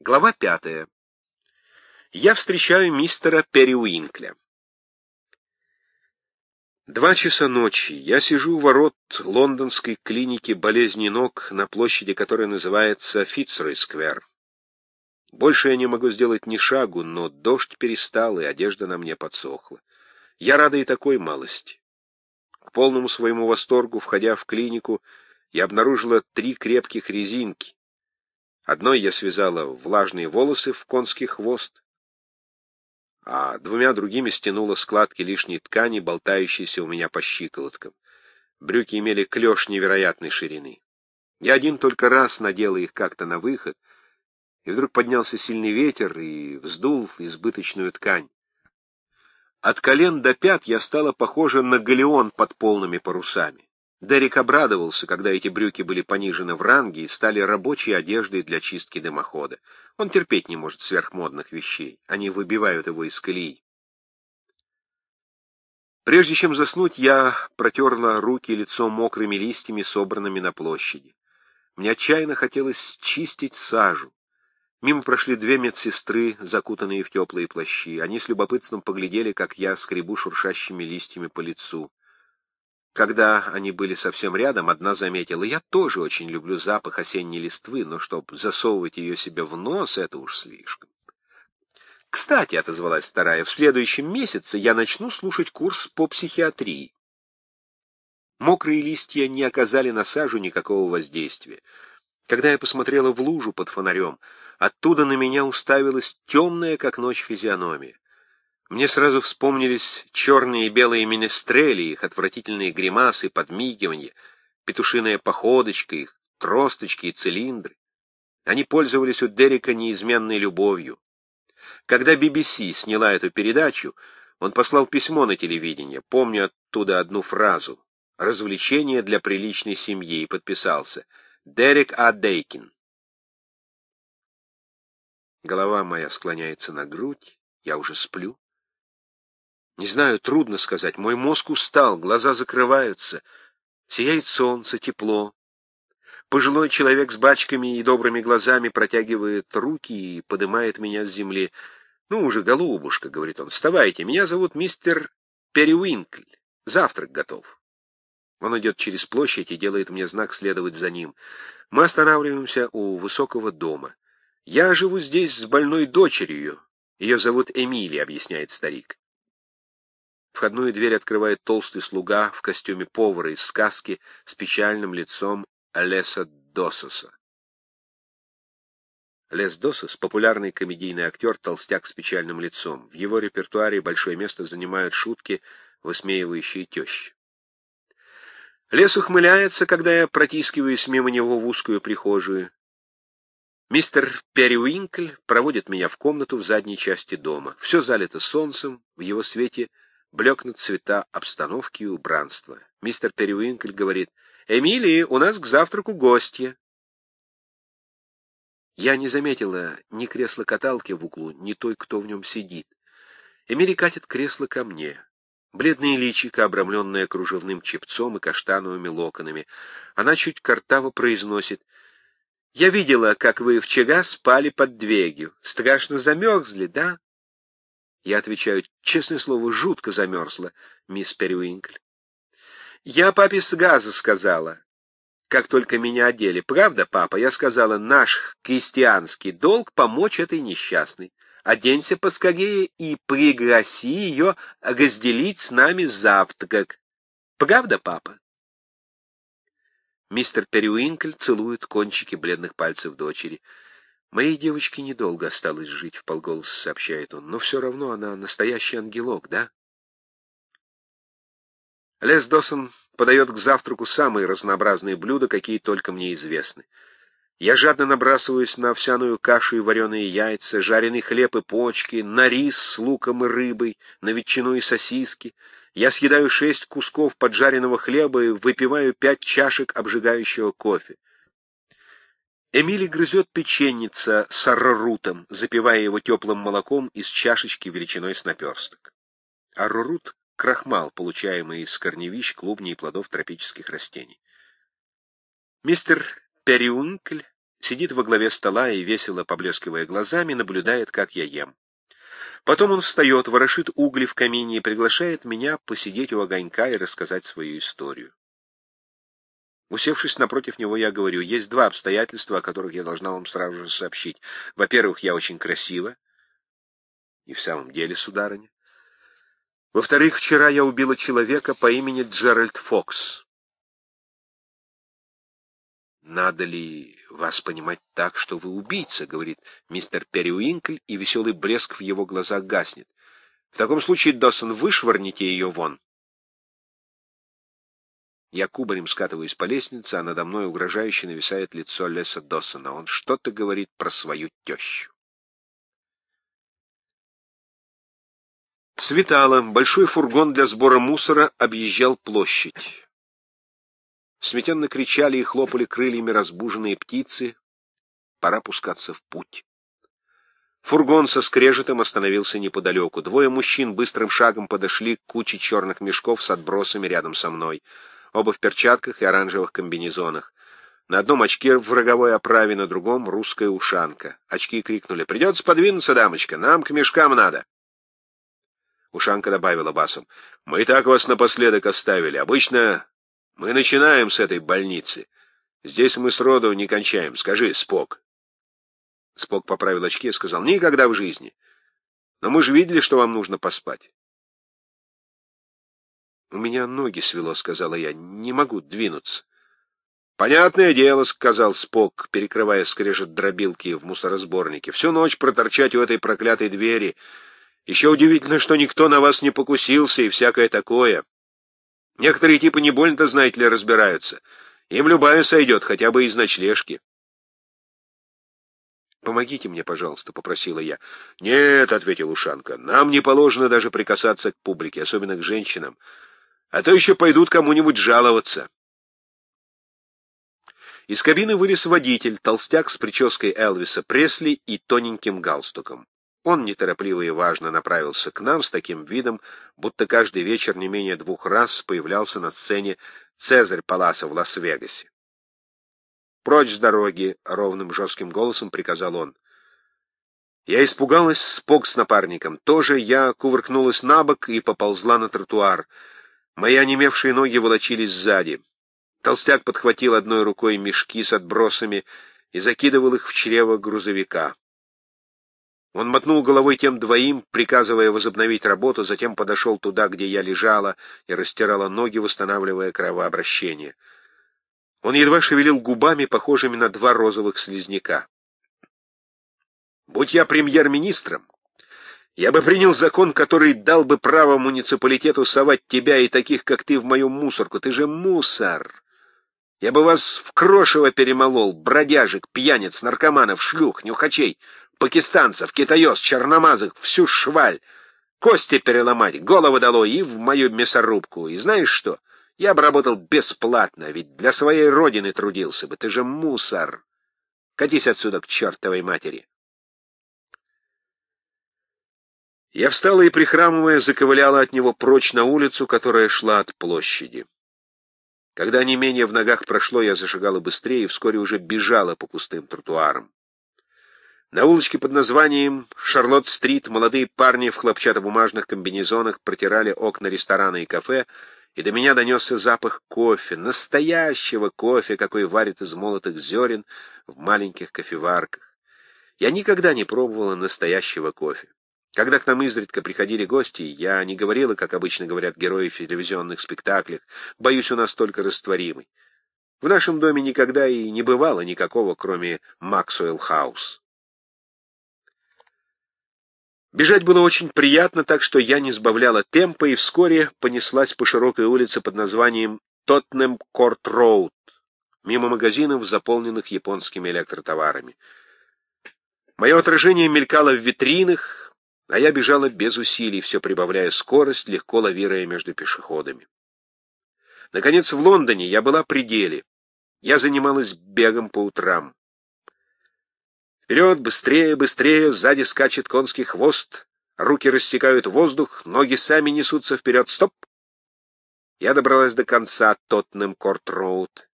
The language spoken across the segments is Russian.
Глава пятая. Я встречаю мистера Перриуинкля. Два часа ночи. Я сижу у ворот лондонской клиники болезни ног на площади, которая называется Фицрой-сквер. Больше я не могу сделать ни шагу, но дождь перестал, и одежда на мне подсохла. Я рада и такой малости. К полному своему восторгу, входя в клинику, я обнаружила три крепких резинки. Одной я связала влажные волосы в конский хвост, а двумя другими стянула складки лишней ткани, болтающейся у меня по щиколоткам. Брюки имели клеш невероятной ширины. Я один только раз надела их как-то на выход, и вдруг поднялся сильный ветер и вздул избыточную ткань. От колен до пят я стала похожа на галеон под полными парусами. Дерек обрадовался, когда эти брюки были понижены в ранге и стали рабочей одеждой для чистки дымохода. Он терпеть не может сверхмодных вещей. Они выбивают его из колеи. Прежде чем заснуть, я протерла руки и лицо мокрыми листьями, собранными на площади. Мне отчаянно хотелось чистить сажу. Мимо прошли две медсестры, закутанные в теплые плащи. Они с любопытством поглядели, как я скребу шуршащими листьями по лицу. Когда они были совсем рядом, одна заметила, я тоже очень люблю запах осенней листвы, но чтоб засовывать ее себе в нос, это уж слишком. «Кстати», — отозвалась вторая, — «в следующем месяце я начну слушать курс по психиатрии». Мокрые листья не оказали на сажу никакого воздействия. Когда я посмотрела в лужу под фонарем, оттуда на меня уставилась темная, как ночь, физиономия. Мне сразу вспомнились черные и белые менестрели, их отвратительные гримасы, подмигивания, петушиная походочка, их тросточки и цилиндры. Они пользовались у Дерека неизменной любовью. Когда BBC сняла эту передачу, он послал письмо на телевидение, помню оттуда одну фразу «Развлечение для приличной семьи» и подписался «Дерек А. Дейкин». Голова моя склоняется на грудь, я уже сплю. Не знаю, трудно сказать. Мой мозг устал, глаза закрываются. Сияет солнце, тепло. Пожилой человек с бачками и добрыми глазами протягивает руки и поднимает меня с земли. «Ну уже, голубушка», — говорит он, — «вставайте, меня зовут мистер Перевинкль. Завтрак готов». Он идет через площадь и делает мне знак следовать за ним. Мы останавливаемся у высокого дома. «Я живу здесь с больной дочерью. Ее зовут Эмили», — объясняет старик. Входную дверь открывает толстый слуга в костюме повара из сказки с печальным лицом Леса Дососа. Лес Досос — популярный комедийный актер, толстяк с печальным лицом. В его репертуаре большое место занимают шутки, высмеивающие тещи. Лес ухмыляется, когда я протискиваюсь мимо него в узкую прихожую. Мистер Перриуинкль проводит меня в комнату в задней части дома. Все залито солнцем, в его свете — блекнут цвета обстановки и убранства. Мистер Перевинкель говорит, «Эмилии, у нас к завтраку гостья». Я не заметила ни кресла-каталки в углу, ни той, кто в нем сидит. Эмили катит кресло ко мне. Бледное личико, обрамленное кружевным чепцом и каштановыми локонами. Она чуть картаво произносит, «Я видела, как вы вчера спали под дверью. Страшно замерзли, да?» Я отвечаю, честное слово, жутко замерзла, мисс Перевинкль. Я папе с газу сказала, как только меня одели. Правда, папа? Я сказала, наш крестьянский долг помочь этой несчастной. Оденься поскорее и пригласи ее разделить с нами завтрак. Правда, папа? Мистер Переуинкль целует кончики бледных пальцев дочери. «Моей девочке недолго осталось жить», — в полголоса сообщает он, — «но все равно она настоящий ангелок, да?» Лес Досон подает к завтраку самые разнообразные блюда, какие только мне известны. Я жадно набрасываюсь на овсяную кашу и вареные яйца, жареный хлеб и почки, на рис с луком и рыбой, на ветчину и сосиски. Я съедаю шесть кусков поджаренного хлеба и выпиваю пять чашек обжигающего кофе. Эмили грызет печенница с аррорутом, запивая его теплым молоком из чашечки величиной с наперсток. Аррорут — крахмал, получаемый из корневищ, клубней и плодов тропических растений. Мистер Периункль Сидит во главе стола и, весело поблескивая глазами, наблюдает, как я ем. Потом он встает, ворошит угли в камине и приглашает меня посидеть у огонька и рассказать свою историю. Усевшись напротив него, я говорю, есть два обстоятельства, о которых я должна вам сразу же сообщить. Во-первых, я очень красива. И в самом деле, сударыня. Во-вторых, вчера я убила человека по имени Джеральд Фокс. «Надо ли вас понимать так, что вы убийца?» — говорит мистер Перриуинкль, и веселый блеск в его глазах гаснет. «В таком случае, Доссон, вышвырните ее вон». Я кубарем скатываюсь по лестнице, а надо мной угрожающе нависает лицо Леса Доссона. Он что-то говорит про свою тещу. Светало. Большой фургон для сбора мусора объезжал площадь. Сметенно кричали и хлопали крыльями разбуженные птицы. Пора пускаться в путь. Фургон со скрежетом остановился неподалеку. Двое мужчин быстрым шагом подошли к куче черных мешков с отбросами рядом со мной. Оба в перчатках и оранжевых комбинезонах. На одном очке в роговой оправе, на другом — русская ушанка. Очки крикнули «Придется подвинуться, дамочка, нам к мешкам надо». Ушанка добавила басом. «Мы и так вас напоследок оставили. Обычно мы начинаем с этой больницы. Здесь мы сроду не кончаем. Скажи, Спок». Спок поправил очки и сказал. «Никогда в жизни. Но мы же видели, что вам нужно поспать». «У меня ноги свело», — сказала я. «Не могу двинуться». «Понятное дело», — сказал Спок, перекрывая скрежет дробилки в мусоросборнике. «Всю ночь проторчать у этой проклятой двери...» Еще удивительно, что никто на вас не покусился и всякое такое. Некоторые типы не больно-то, знаете ли, разбираются. Им любая сойдет, хотя бы из ночлежки. «Помогите мне, пожалуйста», — попросила я. «Нет», — ответил Ушанка, — «нам не положено даже прикасаться к публике, особенно к женщинам. А то еще пойдут кому-нибудь жаловаться». Из кабины вылез водитель, толстяк с прической Элвиса Пресли и тоненьким галстуком. Он неторопливо и важно направился к нам с таким видом, будто каждый вечер не менее двух раз появлялся на сцене Цезарь Паласа в Лас-Вегасе. «Прочь с дороги!» — ровным жестким голосом приказал он. Я испугалась, спок с напарником. Тоже я кувыркнулась на бок и поползла на тротуар. Мои онемевшие ноги волочились сзади. Толстяк подхватил одной рукой мешки с отбросами и закидывал их в чрево грузовика. Он мотнул головой тем двоим, приказывая возобновить работу, затем подошел туда, где я лежала, и растирала ноги, восстанавливая кровообращение. Он едва шевелил губами, похожими на два розовых слизняка. «Будь я премьер-министром, я бы принял закон, который дал бы право муниципалитету совать тебя и таких, как ты, в мою мусорку. Ты же мусор!» Я бы вас в крошево перемолол, бродяжек, пьяниц, наркоманов, шлюх, нюхачей, пакистанцев, китаёс, черномазых, всю шваль, кости переломать, головы дало и в мою мясорубку. И знаешь что? Я бы работал бесплатно, ведь для своей родины трудился бы. Ты же мусор. Катись отсюда к чертовой матери. Я встала и, прихрамывая, заковыляла от него прочь на улицу, которая шла от площади. Когда не менее в ногах прошло, я зашагала быстрее и вскоре уже бежала по пустым тротуарам. На улочке под названием Шарлотт-стрит молодые парни в хлопчатобумажных комбинезонах протирали окна ресторана и кафе, и до меня донесся запах кофе, настоящего кофе, какой варят из молотых зерен в маленьких кофеварках. Я никогда не пробовала настоящего кофе. Когда к нам изредка приходили гости, я не говорила, как обычно говорят герои в телевизионных спектаклях, боюсь, у нас только растворимый. В нашем доме никогда и не бывало никакого, кроме Максуэлл Хаус. Бежать было очень приятно, так что я не сбавляла темпа и вскоре понеслась по широкой улице под названием Тотнем Корт Роуд, мимо магазинов, заполненных японскими электротоварами. Мое отражение мелькало в витринах, а я бежала без усилий, все прибавляя скорость, легко лавируя между пешеходами. Наконец, в Лондоне я была при деле. Я занималась бегом по утрам. Вперед, быстрее, быстрее, сзади скачет конский хвост, руки рассекают воздух, ноги сами несутся вперед. Стоп! Я добралась до конца Тоттенем Корт-Роуд.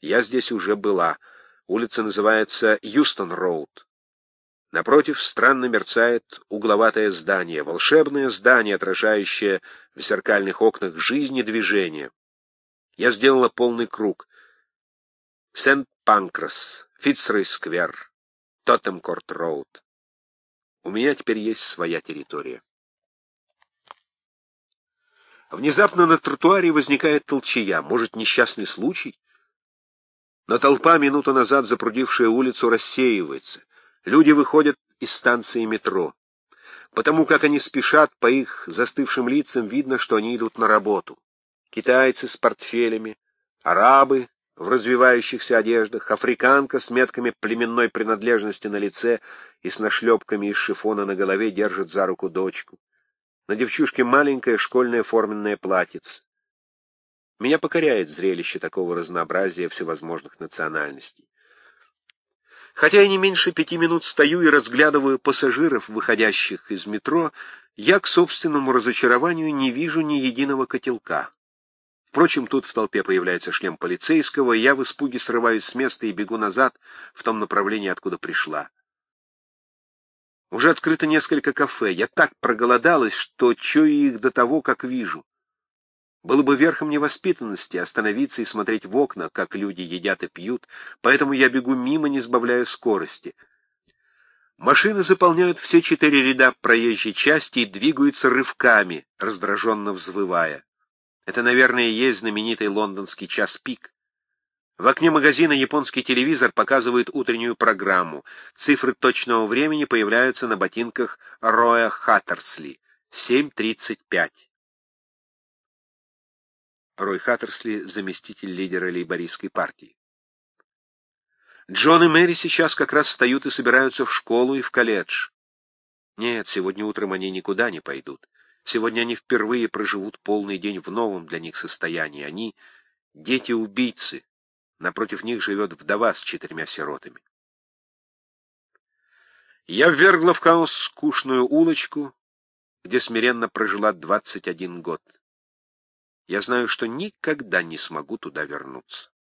Я здесь уже была. Улица называется Юстон-Роуд. Напротив странно мерцает угловатое здание, волшебное здание, отражающее в зеркальных окнах жизни движение. Я сделала полный круг. Сент-Панкрас, Фитцрой-сквер, Тоттемкорт-роуд. У меня теперь есть своя территория. Внезапно на тротуаре возникает толчая. Может, несчастный случай? Но толпа, минуту назад запрудившая улицу, рассеивается. Люди выходят из станции метро. Потому как они спешат, по их застывшим лицам видно, что они идут на работу. Китайцы с портфелями, арабы в развивающихся одеждах, африканка с метками племенной принадлежности на лице и с нашлепками из шифона на голове держит за руку дочку. На девчушке маленькое школьное форменное платьице. Меня покоряет зрелище такого разнообразия всевозможных национальностей. Хотя я не меньше пяти минут стою и разглядываю пассажиров, выходящих из метро, я к собственному разочарованию не вижу ни единого котелка. Впрочем, тут в толпе появляется шлем полицейского, я в испуге срываюсь с места и бегу назад в том направлении, откуда пришла. Уже открыто несколько кафе. Я так проголодалась, что чую их до того, как вижу. Было бы верхом невоспитанности остановиться и смотреть в окна, как люди едят и пьют, поэтому я бегу мимо, не сбавляя скорости. Машины заполняют все четыре ряда проезжей части и двигаются рывками, раздраженно взвывая. Это, наверное, и есть знаменитый лондонский час пик. В окне магазина японский телевизор показывает утреннюю программу. Цифры точного времени появляются на ботинках Роя Хаттерсли. 7.35. Рой Хаттерсли, заместитель лидера лейбористской партии. Джон и Мэри сейчас как раз встают и собираются в школу и в колледж. Нет, сегодня утром они никуда не пойдут. Сегодня они впервые проживут полный день в новом для них состоянии. Они — дети-убийцы. Напротив них живет вдова с четырьмя сиротами. Я ввергла в хаос скучную улочку, где смиренно прожила двадцать один год. Я знаю, что никогда не смогу туда вернуться.